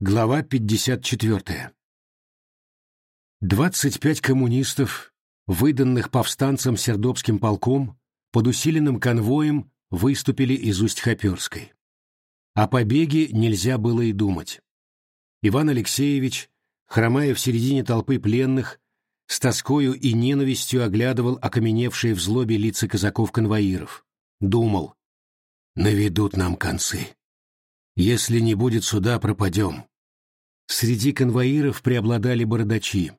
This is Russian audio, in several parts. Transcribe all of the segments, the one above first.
Глава 54. 25 коммунистов, выданных повстанцам Сердобским полком, под усиленным конвоем выступили из Усть-Хоперской. О побеге нельзя было и думать. Иван Алексеевич, хромая в середине толпы пленных, с тоскою и ненавистью оглядывал окаменевшие в злобе лица казаков-конвоиров. Думал, наведут нам концы. Если не будет суда, пропадем. Среди конвоиров преобладали бородачи.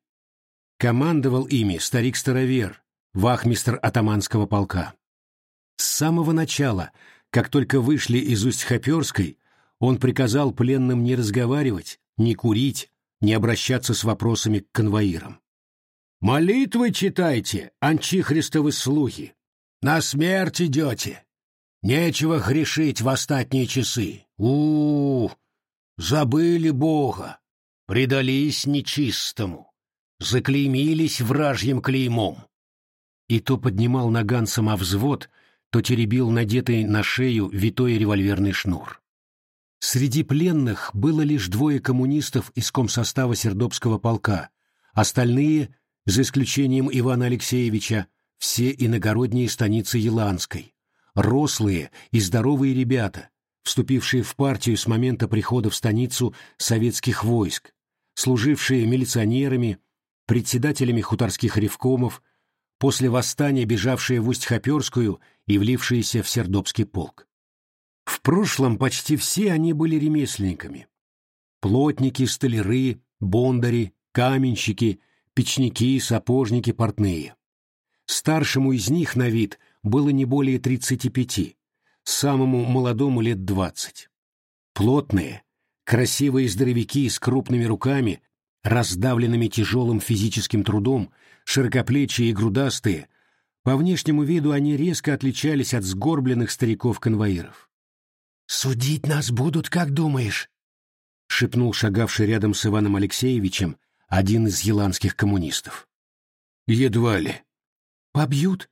Командовал ими старик-старовер, вахмистр атаманского полка. С самого начала, как только вышли из Усть-Хоперской, он приказал пленным не разговаривать, не курить, не обращаться с вопросами к конвоирам. «Молитвы читайте, анчихристовы слухи! На смерть идете! Нечего грешить в остатние часы. у, -у, -у Забыли Бога, предались нечистому, заклеймились вражьим клеймом. И то поднимал наган самовзвод, то теребил надетый на шею витой револьверный шнур. Среди пленных было лишь двое коммунистов из комсостава Сердобского полка, остальные, за исключением Ивана Алексеевича, все иногородние станицы Еланской рослые и здоровые ребята, вступившие в партию с момента прихода в станицу советских войск, служившие милиционерами, председателями хуторских ревкомов, после восстания бежавшие в Усть-Хоперскую и влившиеся в Сердобский полк. В прошлом почти все они были ремесленниками. Плотники, столяры, бондари, каменщики, печники, сапожники, портные. Старшему из них на вид было не более 35, самому молодому лет 20. Плотные, красивые здоровяки с крупными руками, раздавленными тяжелым физическим трудом, широкоплечие и грудастые, по внешнему виду они резко отличались от сгорбленных стариков-конвоиров. «Судить нас будут, как думаешь?» — шепнул шагавший рядом с Иваном Алексеевичем один из еланских коммунистов. «Едва ли». «Побьют?»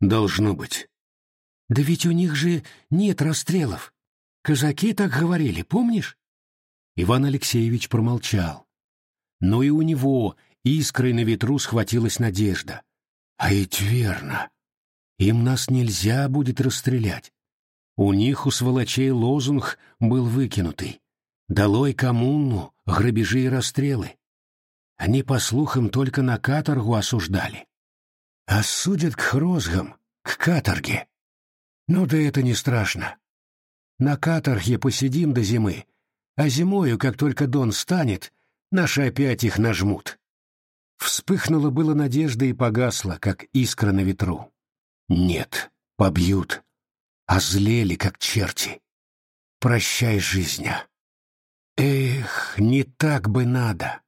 Должно быть. Да ведь у них же нет расстрелов. Казаки так говорили, помнишь? Иван Алексеевич промолчал. Но и у него искрой на ветру схватилась надежда. А ведь верно. Им нас нельзя будет расстрелять. У них у сволочей лозунг был выкинутый. «Долой коммуну, грабежи и расстрелы». Они, по слухам, только на каторгу осуждали. А судят к хрозгам, к каторге. Ну да это не страшно. На каторге посидим до зимы, а зимою, как только дон станет, наши опять их нажмут. Вспыхнула была надежда и погасла, как искра на ветру. Нет, побьют. А злели, как черти. Прощай, жизня. Эх, не так бы надо.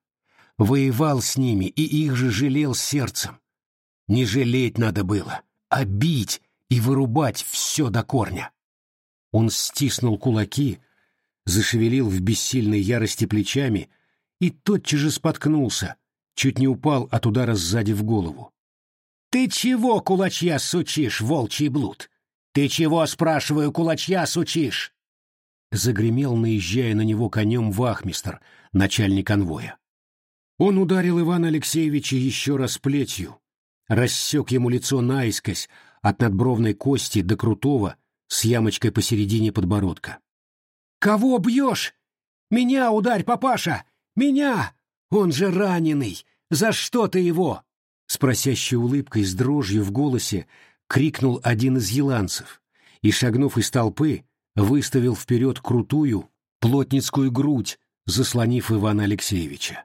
Воевал с ними и их же жалел сердцем. Не жалеть надо было, а бить и вырубать все до корня. Он стиснул кулаки, зашевелил в бессильной ярости плечами и тотчас же споткнулся, чуть не упал от удара сзади в голову. «Ты чего, кулачья, сучишь, волчий блуд? Ты чего, спрашиваю, кулачья сучишь?» Загремел, наезжая на него конем вахмистр, начальник конвоя. Он ударил Ивана Алексеевича еще раз плетью, рассек ему лицо наискось, от надбровной кости до крутого, с ямочкой посередине подбородка. «Кого бьешь? Меня ударь, папаша! Меня! Он же раненый! За что ты его?» С просящей улыбкой, с дрожью в голосе, крикнул один из еланцев и, шагнув из толпы, выставил вперед крутую, плотницкую грудь, заслонив Ивана Алексеевича.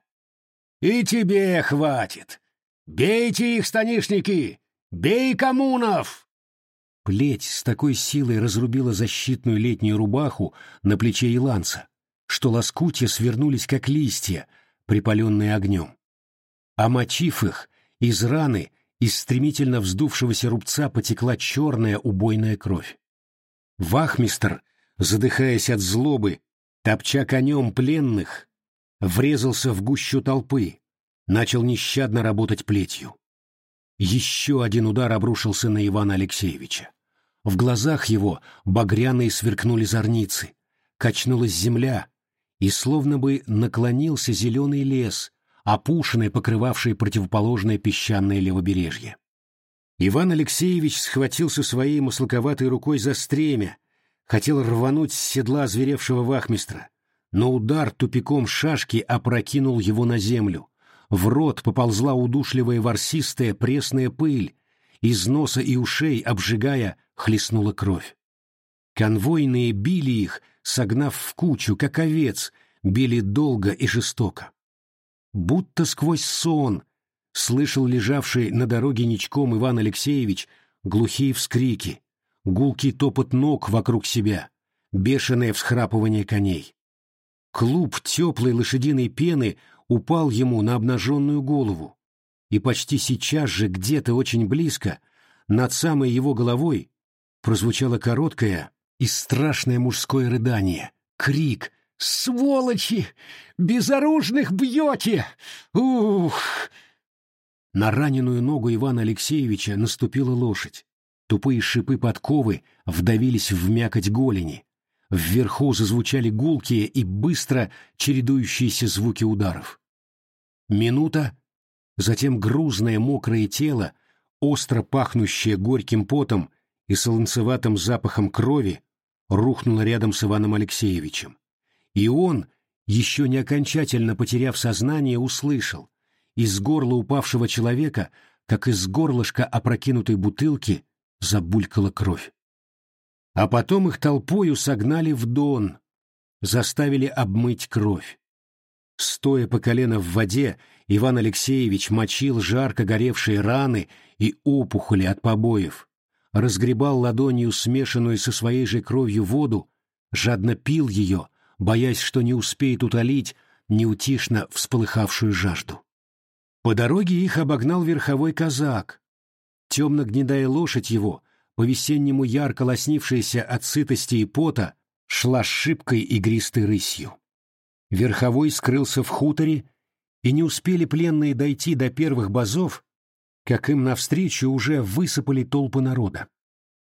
«И тебе хватит! «Бейте их, станишники! Бей коммунов!» Плеть с такой силой разрубила защитную летнюю рубаху на плече Иланца, что лоскутья свернулись, как листья, припаленные огнем. Омочив их, из раны, из стремительно вздувшегося рубца потекла черная убойная кровь. Вахмистр, задыхаясь от злобы, топча конем пленных, врезался в гущу толпы, начал нещадно работать плетью. Еще один удар обрушился на Ивана Алексеевича. В глазах его багряные сверкнули зорницы, качнулась земля, и словно бы наклонился зеленый лес, опушенный, покрывавший противоположное песчаное левобережье. Иван Алексеевич схватился своей маслаковатой рукой за стремя, хотел рвануть с седла зверевшего вахмистра, но удар тупиком шашки опрокинул его на землю. В рот поползла удушливая ворсистая пресная пыль, из носа и ушей, обжигая, хлестнула кровь. Конвойные били их, согнав в кучу, как овец, били долго и жестоко. Будто сквозь сон слышал лежавший на дороге ничком Иван Алексеевич глухие вскрики, гулкий топот ног вокруг себя, бешеное всхрапывание коней. Клуб теплой лошадиной пены упал ему на обнаженную голову, и почти сейчас же где-то очень близко, над самой его головой, прозвучало короткое и страшное мужское рыдание, крик «Сволочи! Безоружных бьете! Ух!» На раненую ногу Ивана Алексеевича наступила лошадь. Тупые шипы подковы вдавились в мякоть голени. Вверху зазвучали гулкие и быстро чередующиеся звуки ударов. Минута, затем грузное мокрое тело, остро пахнущее горьким потом и солонцеватым запахом крови, рухнуло рядом с Иваном Алексеевичем. И он, еще не окончательно потеряв сознание, услышал из горла упавшего человека, как из горлышка опрокинутой бутылки, забулькала кровь. А потом их толпою согнали в дон, заставили обмыть кровь. Стоя по колено в воде, Иван Алексеевич мочил жарко горевшие раны и опухоли от побоев, разгребал ладонью смешанную со своей же кровью воду, жадно пил ее, боясь, что не успеет утолить неутишно всполыхавшую жажду. По дороге их обогнал верховой казак. Темно-гнедая лошадь его, по-весеннему ярко лоснившаяся от сытости и пота, шла шибкой игристой рысью. Верховой скрылся в хуторе, и не успели пленные дойти до первых базов, как им навстречу уже высыпали толпы народа.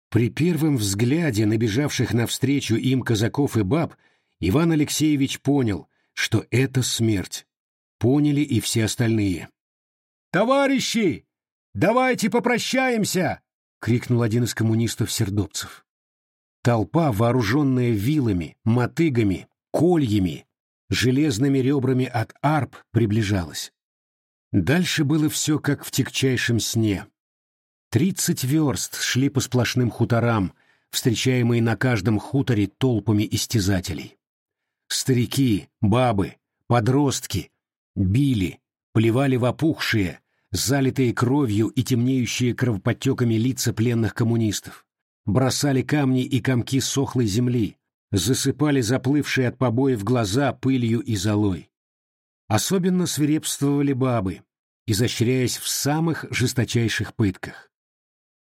При первом взгляде набежавших навстречу им казаков и баб Иван Алексеевич понял, что это смерть. Поняли и все остальные. «Товарищи, давайте попрощаемся!» — крикнул один из коммунистов-сердобцев. Толпа, вооруженная вилами, мотыгами, кольями, железными ребрами от арп, приближалась. Дальше было все как в тягчайшем сне. Тридцать верст шли по сплошным хуторам, встречаемые на каждом хуторе толпами истязателей. Старики, бабы, подростки били, плевали в опухшие, залитые кровью и темнеющие кровоподтеками лица пленных коммунистов, бросали камни и комки сохлой земли, засыпали заплывшие от побоев глаза пылью и золой. Особенно свирепствовали бабы, изощряясь в самых жесточайших пытках.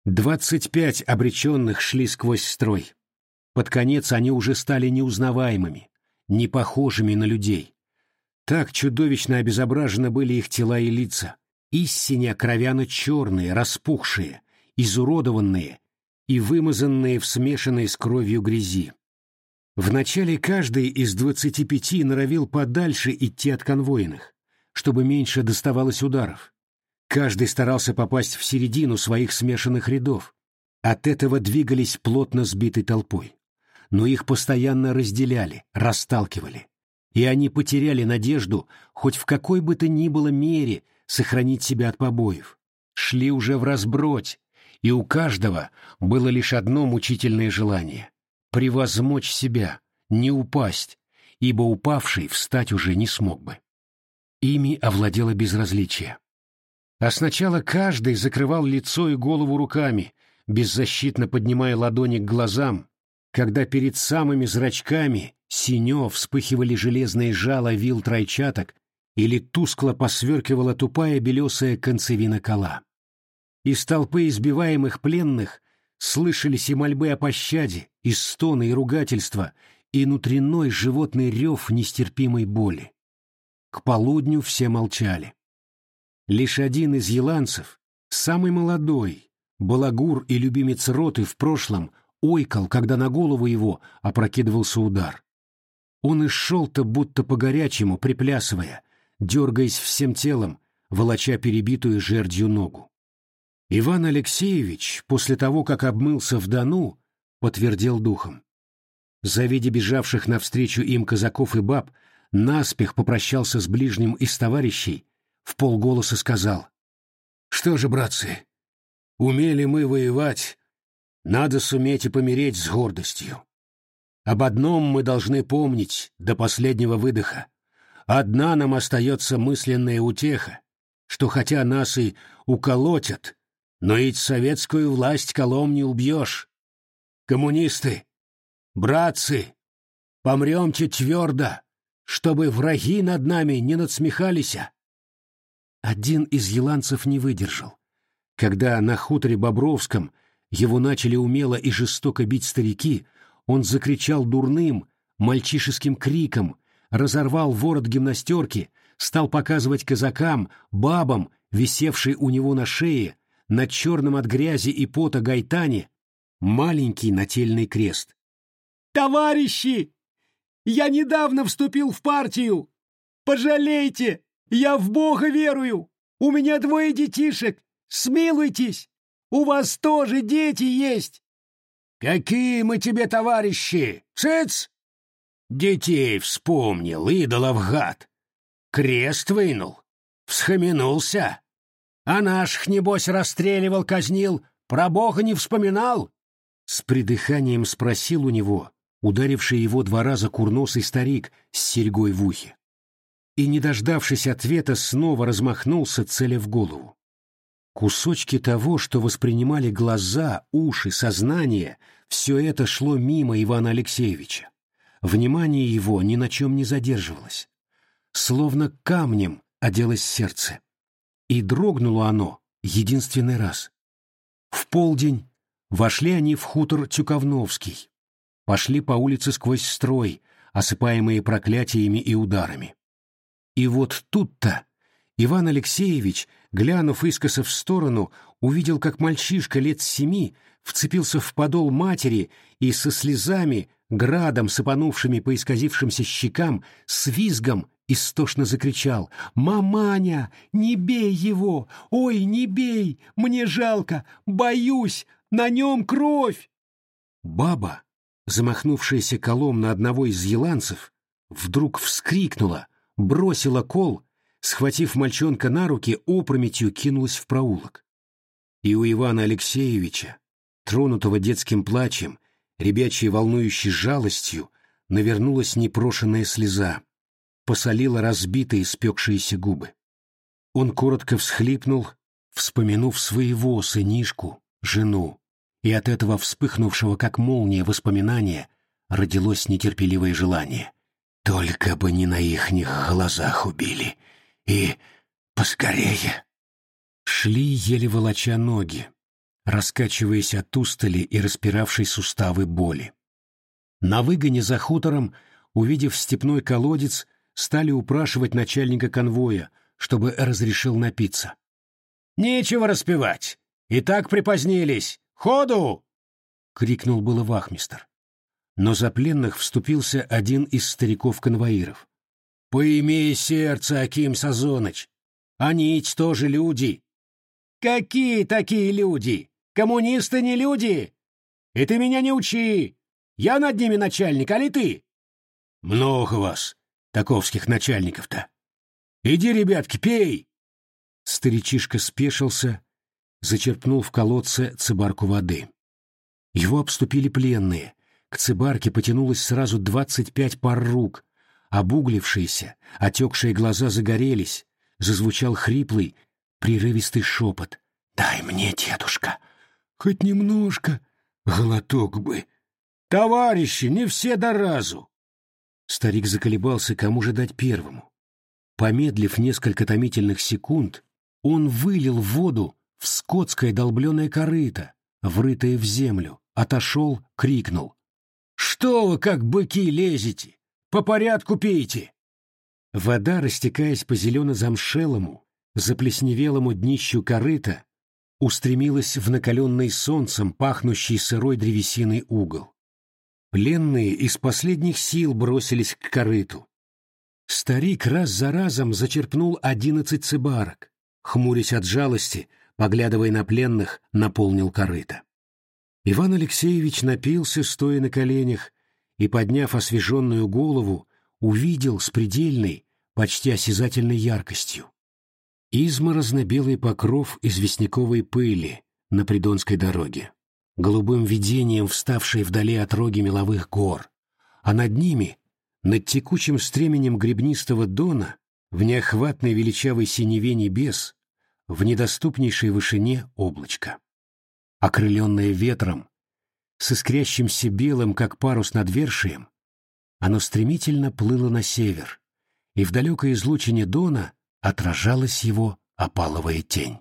Двадцать пять обреченных шли сквозь строй. Под конец они уже стали неузнаваемыми, не похожими на людей. Так чудовищно обезображены были их тела и лица, истине кровяно-черные, распухшие, изуродованные и вымазанные в смешанной с кровью грязи. Вначале каждый из двадцати пяти норовил подальше идти от конвойных, чтобы меньше доставалось ударов. Каждый старался попасть в середину своих смешанных рядов. От этого двигались плотно сбитой толпой. Но их постоянно разделяли, расталкивали. И они потеряли надежду хоть в какой бы то ни было мере сохранить себя от побоев. Шли уже в разбродь, и у каждого было лишь одно мучительное желание превозмочь себя, не упасть, ибо упавший встать уже не смог бы. Ими овладело безразличие. А сначала каждый закрывал лицо и голову руками, беззащитно поднимая ладони к глазам, когда перед самыми зрачками синё вспыхивали железные жала вил тройчаток или тускло посверкивала тупая белесая концевина кола. Из толпы избиваемых пленных слышались и мольбы о пощаде, и стоны, и ругательства, и внутренной животный рев нестерпимой боли. К полудню все молчали. Лишь один из еланцев, самый молодой, балагур и любимец роты в прошлом, ойкал, когда на голову его опрокидывался удар. Он и шел-то будто по-горячему, приплясывая, дергаясь всем телом, волоча перебитую жердью ногу. Иван Алексеевич, после того, как обмылся в Дону, подтвердил духом. Завидя бежавших навстречу им казаков и баб, наспех попрощался с ближним из товарищей, в полголоса сказал. «Что же, братцы, умели мы воевать, надо суметь и помереть с гордостью. Об одном мы должны помнить до последнего выдоха. Одна нам остается мысленная утеха, что хотя нас и уколотят, но ведь советскую власть колом не убьешь. Коммунисты, братцы, помремте твердо, чтобы враги над нами не надсмехались. Один из еланцев не выдержал. Когда на хуторе Бобровском его начали умело и жестоко бить старики, он закричал дурным, мальчишеским криком, разорвал ворот гимнастерки, стал показывать казакам, бабам, висевшей у него на шее, на черном от грязи и пота гайтане, маленький нательный крест. «Товарищи! Я недавно вступил в партию! Пожалейте! Я в Бога верую! У меня двое детишек! Смилуйтесь! У вас тоже дети есть!» «Какие мы тебе товарищи! Цыц!» Детей вспомнил, идолов гад. Крест вынул, всхаменулся. А наших, небось, расстреливал, казнил, про Бога не вспоминал? С придыханием спросил у него, ударивший его два раза курносый старик с серьгой в ухе. И, не дождавшись ответа, снова размахнулся, целя в голову. Кусочки того, что воспринимали глаза, уши, сознание, все это шло мимо Ивана Алексеевича. Внимание его ни на чем не задерживалось. Словно камнем оделось сердце. И дрогнуло оно единственный раз. В полдень вошли они в хутор Тюковновский. Пошли по улице сквозь строй, осыпаемые проклятиями и ударами. И вот тут-то Иван Алексеевич глянув искоса в сторону, увидел, как мальчишка лет семи вцепился в подол матери и со слезами, градом сыпанувшими по исказившимся щекам, с визгом истошно закричал «Маманя, не бей его! Ой, не бей! Мне жалко! Боюсь! На нем кровь!» Баба, замахнувшаяся колом на одного из еланцев, вдруг вскрикнула, бросила кол схватив мальчонка на руки, опрометью кинулась в проулок. И у Ивана Алексеевича, тронутого детским плачем, ребячей волнующей жалостью, навернулась непрошенная слеза, посолила разбитые спекшиеся губы. Он коротко всхлипнул, вспомянув своего сынишку, жену, и от этого вспыхнувшего как молния воспоминания родилось нетерпеливое желание. Только бы не на ихних глазах убили, и поскорее. Шли еле волоча ноги, раскачиваясь от устали и распиравшей суставы боли. На выгоне за хутором, увидев степной колодец, стали упрашивать начальника конвоя, чтобы разрешил напиться. «Нечего распевать! И так припозднились! Ходу!» — крикнул было вахмистр. Но за пленных вступился один из стариков-конвоиров. Поимей сердце, Аким Сазоныч. Они ведь тоже люди. Какие такие люди? Коммунисты не люди. И ты меня не учи. Я над ними начальник, а ли ты? Много вас, таковских начальников-то. Иди, ребятки, пей. Старичишка спешился, зачерпнул в колодце цибарку воды. Его обступили пленные. К цибарке потянулось сразу двадцать пять пар рук — Обуглившиеся, отекшие глаза загорелись, зазвучал хриплый, прерывистый шепот. «Дай мне, дедушка, хоть немножко, глоток бы. Товарищи, не все до разу!» Старик заколебался, кому же дать первому. Помедлив несколько томительных секунд, он вылил воду в скотское долбленое корыто, врытое в землю, отошел, крикнул. «Что вы, как быки, лезете? По порядку пейте!» Вода, растекаясь по зелено-замшелому, заплесневелому днищу корыта, устремилась в накаленный солнцем, пахнущий сырой древесиной угол. Пленные из последних сил бросились к корыту. Старик раз за разом зачерпнул одиннадцать цыбарок, хмурясь от жалости, поглядывая на пленных, наполнил корыто. Иван Алексеевич напился, стоя на коленях, и, подняв освеженную голову, увидел с предельной, почти осязательной яркостью. Изморозно-белый покров известняковой пыли на Придонской дороге, голубым видением вставшей вдали от роги меловых гор, а над ними над текучим стременем гребнистого дона, в неохватной величавой синеве небес, в недоступнейшей вышине облачко. Окрыленное ветром, с искрящимся белым, как парус над вершием, оно стремительно плыло на север, и в далекой излучине дона отражалась его опаловая тень.